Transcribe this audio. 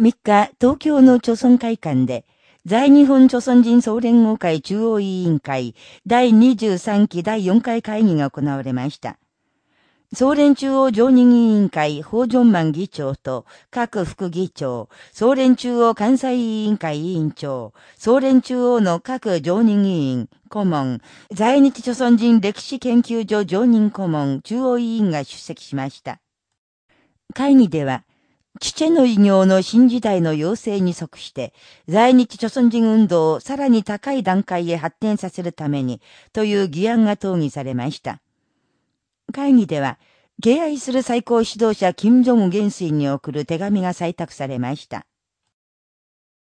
3日、東京の朝鮮会館で、在日本朝鮮人総連合会中央委員会第23期第4回会議が行われました。総連中央常任委員会法上万議長と各副議長、総連中央関西委員会委員長、総連中央の各常任委員、顧問、在日朝鮮人歴史研究所常任顧問、中央委員が出席しました。会議では、チチェの異業の新時代の要請に即して、在日朝鮮人運動をさらに高い段階へ発展させるために、という議案が討議されました。会議では、敬愛する最高指導者金正恩元帥に送る手紙が採択されました。